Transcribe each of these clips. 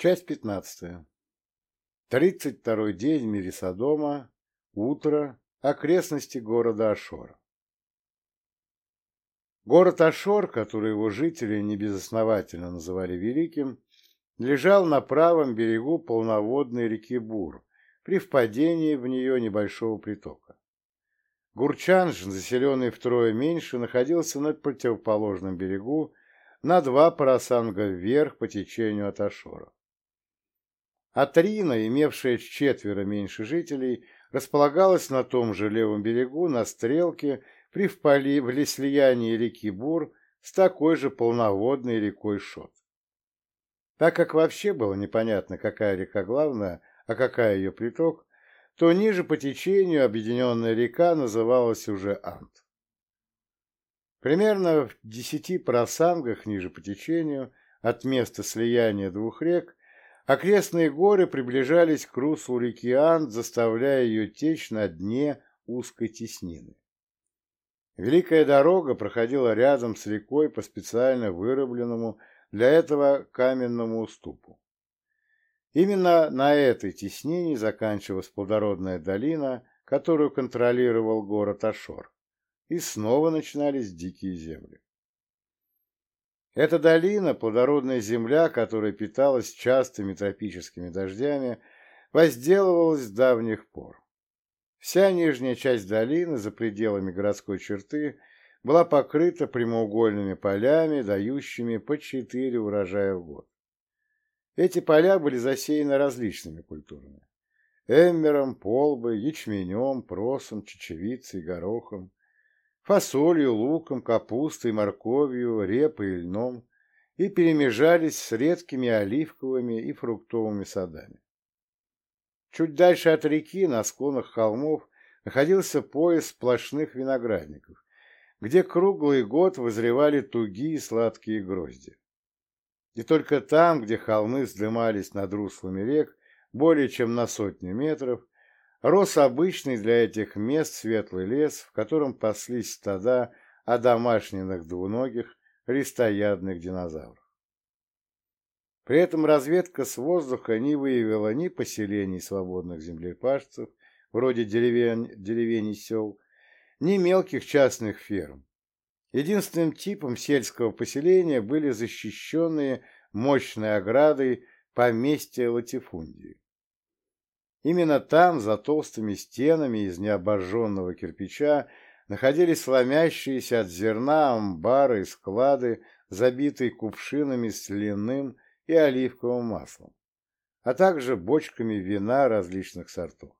Часть пятнадцатая. Тридцать второй день в Содома. Утро. Окрестности города Ашора. Город Ашор, который его жители небезосновательно называли Великим, лежал на правом берегу полноводной реки Бур, при впадении в нее небольшого притока. Гурчанж, заселенный втрое меньше, находился на противоположном берегу, на два парасанга вверх по течению от Ашора. Атрина, имевшая четверо меньше жителей, располагалась на том же левом берегу, на стрелке, при впали слиянии реки Бур с такой же полноводной рекой Шот. Так как вообще было непонятно, какая река главная, а какая ее приток, то ниже по течению объединенная река называлась уже Ант. Примерно в десяти просангах ниже по течению от места слияния двух рек Окрестные горы приближались к руслу реки Анд, заставляя ее течь на дне узкой теснины. Великая дорога проходила рядом с рекой по специально вырубленному для этого каменному уступу. Именно на этой теснине заканчивалась плодородная долина, которую контролировал город Ашор, и снова начинались дикие земли. Эта долина, плодородная земля, которая питалась частыми тропическими дождями, возделывалась с давних пор. Вся нижняя часть долины за пределами городской черты была покрыта прямоугольными полями, дающими по четыре урожая в год. Эти поля были засеяны различными культурами. Эммером, полбой, ячменем, просом, чечевицей, горохом, фасолью, луком, капустой, морковью, репой и льном и перемежались с редкими оливковыми и фруктовыми садами. Чуть дальше от реки, на склонах холмов, находился пояс сплошных виноградников, где круглый год вызревали тугие сладкие грозди. И только там, где холмы вздымались над руслами рек более чем на сотню метров, рос обычный для этих мест светлый лес, в котором паслись стада одомашненных двуногих листоядных динозавров. При этом разведка с воздуха не выявила ни поселений свободных землепашцев, вроде деревень, деревень и сел, ни мелких частных ферм. Единственным типом сельского поселения были защищенные мощной оградой поместья латифундии. Именно там, за толстыми стенами из необожженного кирпича, находились сломящиеся от зерна амбары и склады, забитые кувшинами с льняным и оливковым маслом, а также бочками вина различных сортов.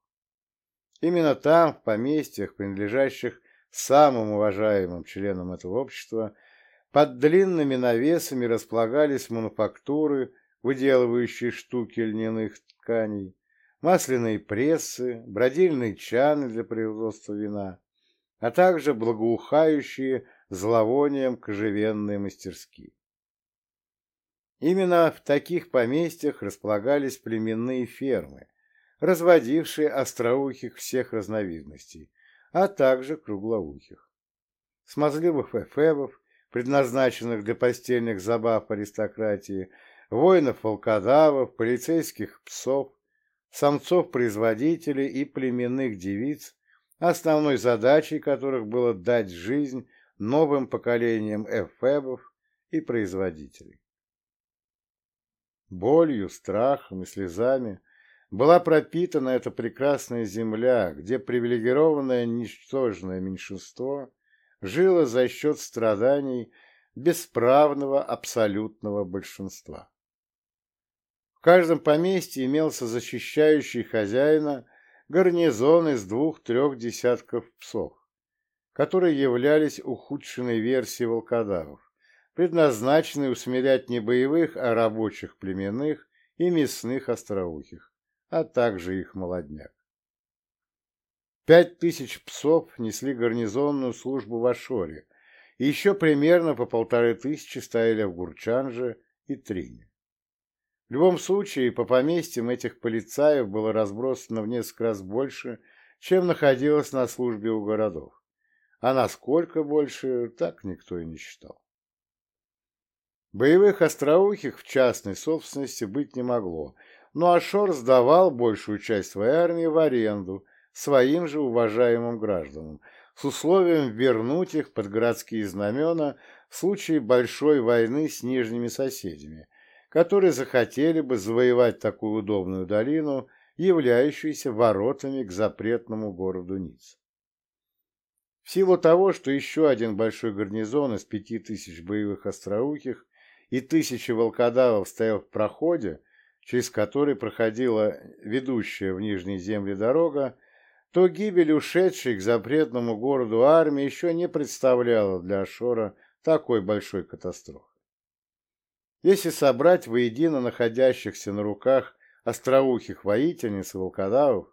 Именно там, в поместьях, принадлежащих самым уважаемым членам этого общества, под длинными навесами располагались мануфактуры, выделывающие штуки льняных тканей, масляные прессы, бродильные чаны для производства вина, а также благоухающие зловонием кожевенные мастерские. Именно в таких поместьях располагались племенные фермы, разводившие остроухих всех разновидностей, а также круглоухих. Смазливых эфебов, предназначенных для постельных забав аристократии, воинов-волкодавов, полицейских псов, самцов-производителей и племенных девиц, основной задачей которых было дать жизнь новым поколениям эфебов и производителей. Болью, страхом и слезами была пропитана эта прекрасная земля, где привилегированное ничтожное меньшинство жило за счет страданий бесправного абсолютного большинства. В каждом поместье имелся защищающий хозяина гарнизон из двух-трех десятков псов, которые являлись ухудшенной версией волкодавов, предназначенной усмирять не боевых, а рабочих племенных и мясных остроухих, а также их молодняк. Пять тысяч псов несли гарнизонную службу в Ашоре, и еще примерно по полторы тысячи стояли в Гурчанже и Трине. В любом случае, по поместьям этих полицаев было разбросано в несколько раз больше, чем находилось на службе у городов. А насколько больше, так никто и не считал. Боевых остроухих в частной собственности быть не могло, но Ашор сдавал большую часть своей армии в аренду своим же уважаемым гражданам, с условием вернуть их под городские знамена в случае большой войны с нижними соседями, которые захотели бы завоевать такую удобную долину, являющуюся воротами к запретному городу Ниц. В силу того, что еще один большой гарнизон из пяти тысяч боевых остроухих и тысячи волкодавов стоял в проходе, через который проходила ведущая в Нижние земли дорога, то гибель ушедшей к запретному городу армии еще не представляла для Ашора такой большой катастрофы. Если собрать воедино находящихся на руках остроухих воительниц и волкодавов,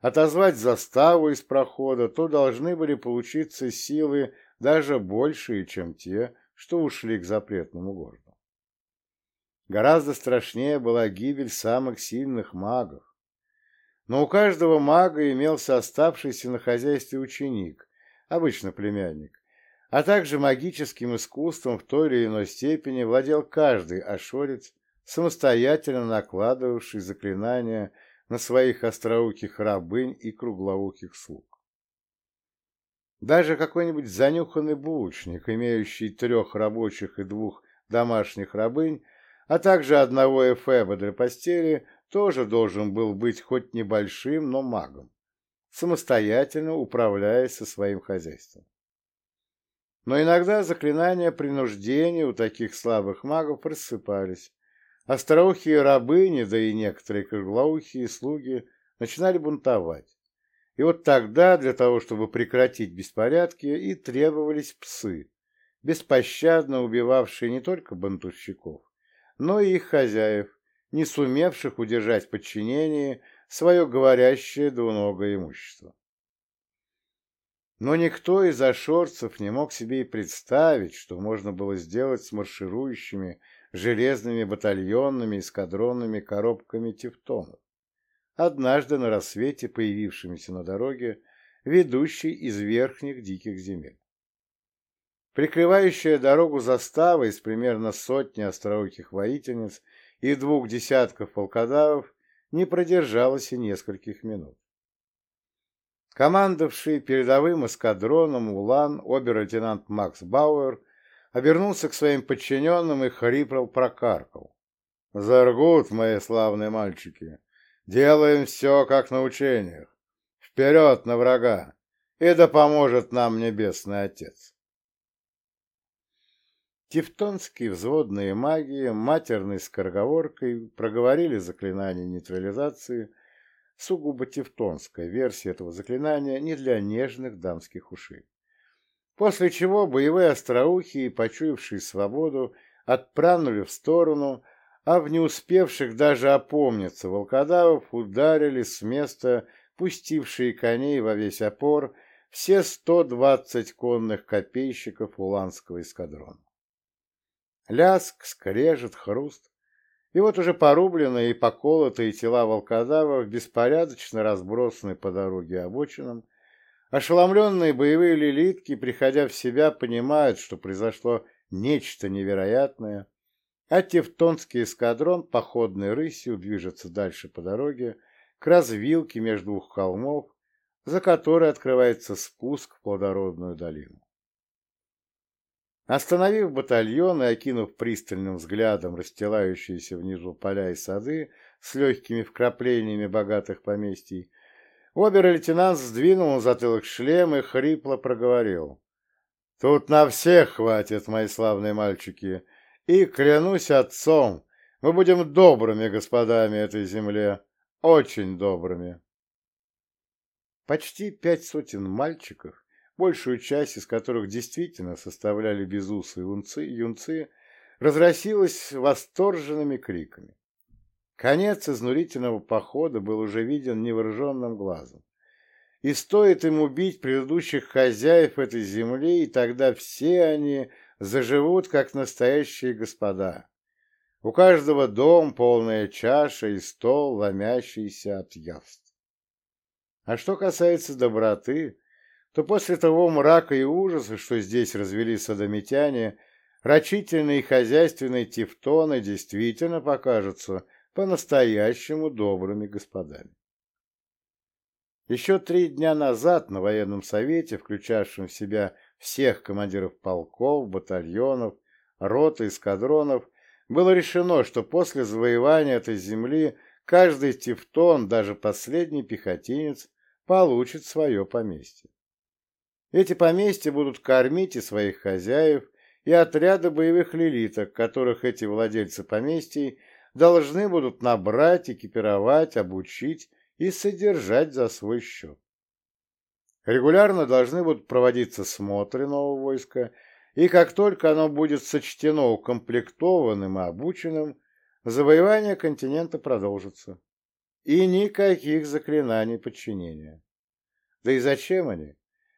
отозвать заставу из прохода, то должны были получиться силы даже большие, чем те, что ушли к запретному городу. Гораздо страшнее была гибель самых сильных магов. Но у каждого мага имелся оставшийся на хозяйстве ученик, обычно племянник, а также магическим искусством в той или иной степени владел каждый ашорец, самостоятельно накладывавший заклинания на своих остроуких рабынь и круглоуких слуг. Даже какой-нибудь занюханный булочник, имеющий трех рабочих и двух домашних рабынь, а также одного эфеба для постели, тоже должен был быть хоть небольшим, но магом, самостоятельно управляясь со своим хозяйством. Но иногда заклинания принуждения у таких слабых магов рассыпались. Остроухие рабыни, да и некоторые круглоухие слуги начинали бунтовать. И вот тогда, для того, чтобы прекратить беспорядки, и требовались псы, беспощадно убивавшие не только бунтовщиков, но и их хозяев, не сумевших удержать в подчинении свое говорящее двуногое имущество. Но никто из ашорцев не мог себе и представить, что можно было сделать с марширующими железными батальонными эскадронными коробками тевтонов, однажды на рассвете появившимися на дороге, ведущей из верхних диких земель. Прикрывающая дорогу застава из примерно сотни острооких воительниц и двух десятков волкодавов не продержалась и нескольких минут. Командовавший передовым эскадроном Улан обер-лейтенант Макс Бауэр обернулся к своим подчиненным и хрипло прокаркал. «Заргут, мои славные мальчики! Делаем все, как на учениях! Вперед на врага! И да поможет нам Небесный Отец!» Тевтонские взводные маги матерной скороговоркой проговорили заклинание нейтрализации, сугубо тевтонская версия этого заклинания не для нежных дамских ушей. После чего боевые остроухие, почуявшие свободу, отпрянули в сторону, а в не успевших даже опомниться волкодавов ударили с места пустившие коней во весь опор все сто двадцать конных копейщиков уланского эскадрона. Ляск, скрежет, хруст. И вот уже порубленные и поколотые тела волкодавов беспорядочно разбросаны по дороге обочинам. Ошеломленные боевые лилитки, приходя в себя, понимают, что произошло нечто невероятное, а Тевтонский эскадрон походной рысью движется дальше по дороге к развилке между двух холмов, за которой открывается спуск в плодородную долину. Остановив батальон и окинув пристальным взглядом расстилающиеся внизу поля и сады с легкими вкраплениями богатых поместий, обер-лейтенант сдвинул на затылок шлем и хрипло проговорил. «Тут на всех хватит, мои славные мальчики, и, клянусь отцом, мы будем добрыми господами этой земле, очень добрыми». Почти пять сотен мальчиков большую часть из которых действительно составляли безусые юнцы, юнцы разросилась восторженными криками. Конец изнурительного похода был уже виден невооруженным глазом. И стоит им убить предыдущих хозяев этой земли, и тогда все они заживут, как настоящие господа. У каждого дом полная чаша и стол, ломящийся от явств. А что касается доброты, то после того мрака и ужаса, что здесь развели садомитяне, рачительные и хозяйственные тевтоны действительно покажутся по-настоящему добрыми господами. Еще три дня назад на военном совете, включавшем в себя всех командиров полков, батальонов, рот и эскадронов, было решено, что после завоевания этой земли каждый тевтон, даже последний пехотинец, получит свое поместье. Эти поместья будут кормить и своих хозяев, и отряды боевых лилиток, которых эти владельцы поместий должны будут набрать, экипировать, обучить и содержать за свой счет. Регулярно должны будут проводиться смотры нового войска, и как только оно будет сочтено укомплектованным и обученным, завоевание континента продолжится. И никаких заклинаний подчинения. Да и зачем они?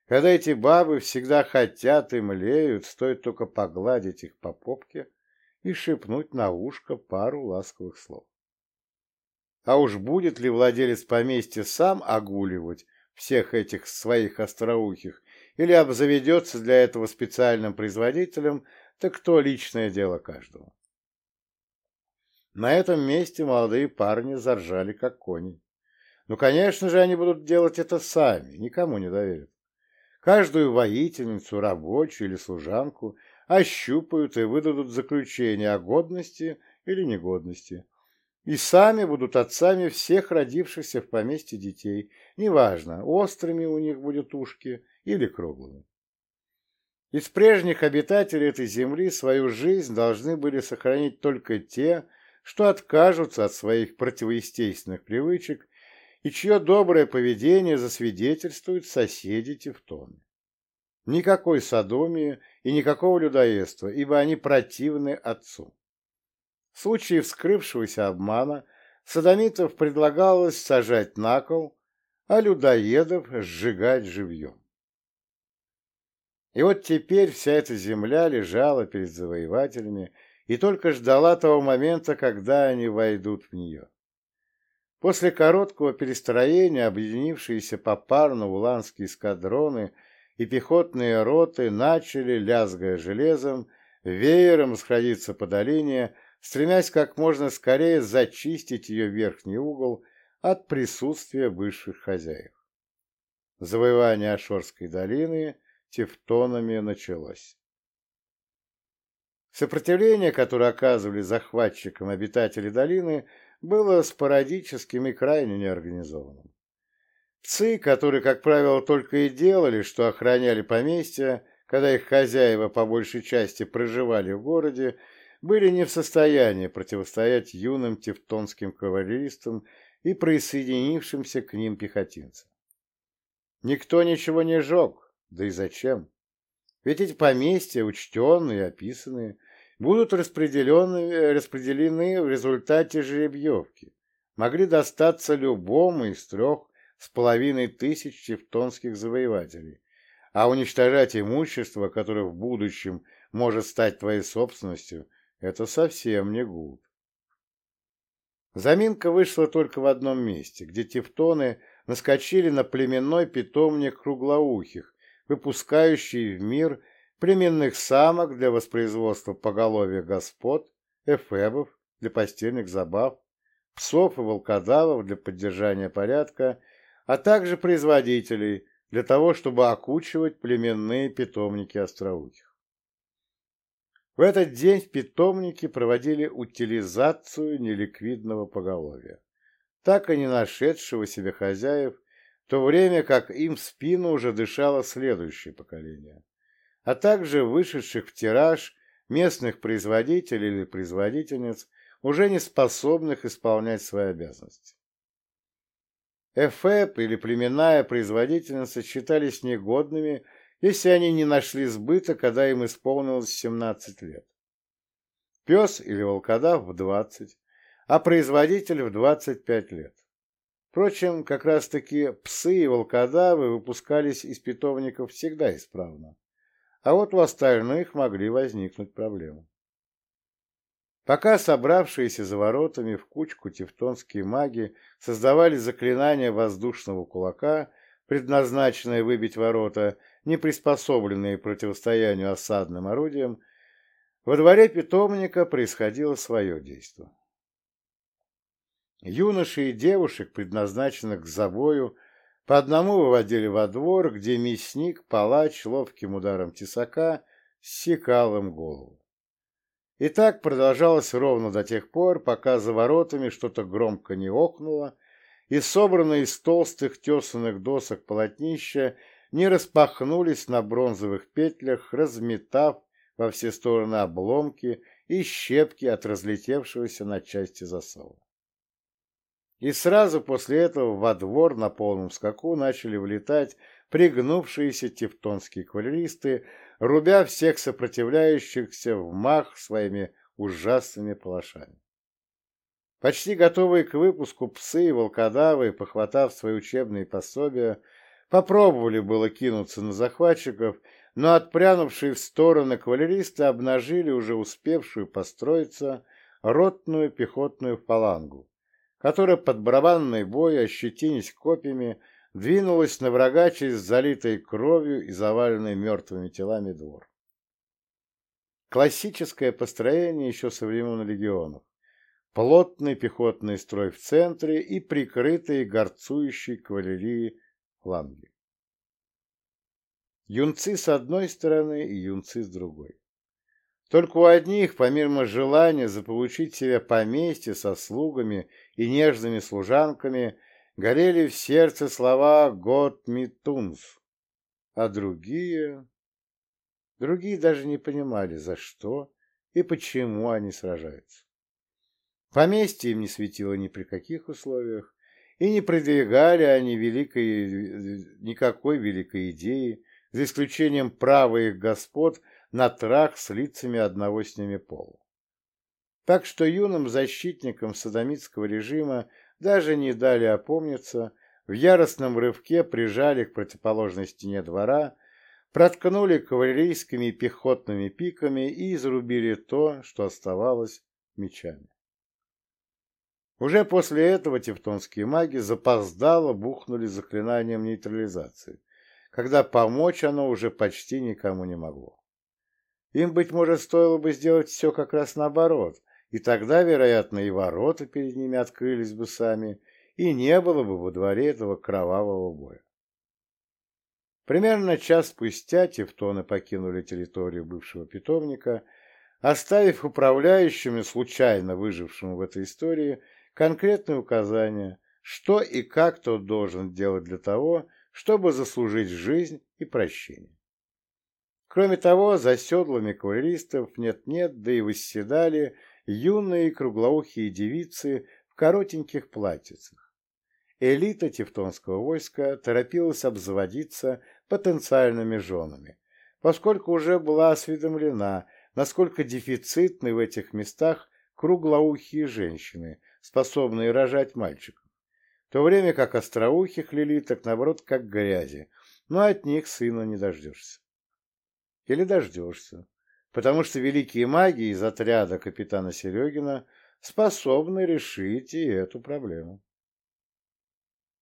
Когда эти бабы всегда хотят и млеют, стоит только погладить их по попке и шепнуть на ушко пару ласковых слов. А уж будет ли владелец поместья сам огуливать всех этих своих остроухих или обзаведется для этого специальным производителем, так то личное дело каждого. На этом месте молодые парни заржали, как кони. Ну, конечно же, они будут делать это сами, никому не доверят. Каждую воительницу, рабочую или служанку ощупают и выдадут заключение о годности или негодности. И сами будут отцами всех родившихся в поместье детей, неважно, острыми у них будут ушки или круглыми. Из прежних обитателей этой земли свою жизнь должны были сохранить только те, что откажутся от своих противоестественных привычек и чье доброе поведение засвидетельствуют соседи Тевтоны. Никакой садомии и никакого людоедства, ибо они противны отцу. В случае вскрывшегося обмана садомитов предлагалось сажать на кол, а людоедов сжигать живьем. И вот теперь вся эта земля лежала перед завоевателями и только ждала того момента, когда они войдут в нее. После короткого перестроения объединившиеся попарно уланские эскадроны и пехотные роты начали, лязгая железом, веером сходиться по долине, стремясь как можно скорее зачистить ее верхний угол от присутствия высших хозяев. Завоевание Ашорской долины тевтонами началось. Сопротивление, которое оказывали захватчикам обитатели долины, было спорадическим и крайне неорганизованным. Псы, которые, как правило, только и делали, что охраняли поместья, когда их хозяева по большей части проживали в городе, были не в состоянии противостоять юным тевтонским кавалеристам и присоединившимся к ним пехотинцам. Никто ничего не жег, да и зачем? Ведь эти поместья, учтенные и описанные, будут распределены, распределены в результате жеребьевки, могли достаться любому из трех с половиной тысяч тевтонских завоевателей, а уничтожать имущество, которое в будущем может стать твоей собственностью, это совсем не гуд. Заминка вышла только в одном месте, где тевтоны наскочили на племенной питомник круглоухих, выпускающий в мир племенных самок для воспроизводства поголовья господ, эфебов для постельных забав, псов и волкодавов для поддержания порядка, а также производителей для того, чтобы окучивать племенные питомники остроухих. В этот день в питомнике проводили утилизацию неликвидного поголовья, так и не нашедшего себе хозяев, в то время как им в спину уже дышало следующее поколение а также вышедших в тираж местных производителей или производительниц, уже не способных исполнять свои обязанности. ЭФЭП или племенная производительница считались негодными, если они не нашли сбыта, когда им исполнилось 17 лет. Пес или волкодав в 20, а производитель в 25 лет. Впрочем, как раз-таки псы и волкодавы выпускались из питомников всегда исправно а вот у остальных могли возникнуть проблемы. Пока собравшиеся за воротами в кучку тевтонские маги создавали заклинания воздушного кулака, предназначенные выбить ворота, не приспособленные противостоянию осадным орудиям, Во дворе питомника происходило свое действие. Юношей и девушек, предназначенных к забою, по одному выводили во двор, где мясник, палач, ловким ударом тесака секал им голову. И так продолжалось ровно до тех пор, пока за воротами что-то громко не окнуло, и собранные из толстых тесанных досок полотнища не распахнулись на бронзовых петлях, разметав во все стороны обломки и щепки от разлетевшегося на части засова. И сразу после этого во двор на полном скаку начали влетать пригнувшиеся тевтонские кавалеристы, рубя всех сопротивляющихся в мах своими ужасными палашами. Почти готовые к выпуску псы и волкодавы, похватав свои учебные пособия, попробовали было кинуться на захватчиков, но отпрянувшие в стороны кавалеристы обнажили уже успевшую построиться ротную пехотную фалангу, которая под барабанный бой, ощетинясь копьями, двинулась на врага через залитый кровью и заваленный мертвыми телами двор. Классическое построение еще со времен легионов. Плотный пехотный строй в центре и прикрытые горцующей кавалерией фланги. Юнцы с одной стороны и юнцы с другой. Только у одних, помимо желания заполучить себе поместье со слугами и нежными служанками, горели в сердце слова «Год Митунс», а другие... Другие даже не понимали, за что и почему они сражаются. Поместье им не светило ни при каких условиях, и не продвигали они великой, никакой великой идеи, за исключением права их господ на трах с лицами одного с ними пола. Так что юным защитникам садомитского режима даже не дали опомниться, в яростном рывке прижали к противоположной стене двора, проткнули кавалерийскими и пехотными пиками и изрубили то, что оставалось мечами. Уже после этого тевтонские маги запоздало бухнули заклинанием нейтрализации, когда помочь оно уже почти никому не могло. Им, быть может, стоило бы сделать все как раз наоборот, и тогда, вероятно, и ворота перед ними открылись бы сами, и не было бы во дворе этого кровавого боя. Примерно час спустя тевтоны покинули территорию бывшего питомника, оставив управляющими, случайно выжившему в этой истории, конкретные указания, что и как тот должен делать для того, чтобы заслужить жизнь и прощение. Кроме того, за седлами кавалеристов нет-нет, да и восседали юные круглоухие девицы в коротеньких платьицах. Элита тевтонского войска торопилась обзаводиться потенциальными женами, поскольку уже была осведомлена, насколько дефицитны в этих местах круглоухие женщины, способные рожать мальчиков, в то время как остроухих лилиток, наоборот, как грязи, но от них сына не дождешься. Или дождешься, потому что великие маги из отряда капитана Серегина способны решить и эту проблему.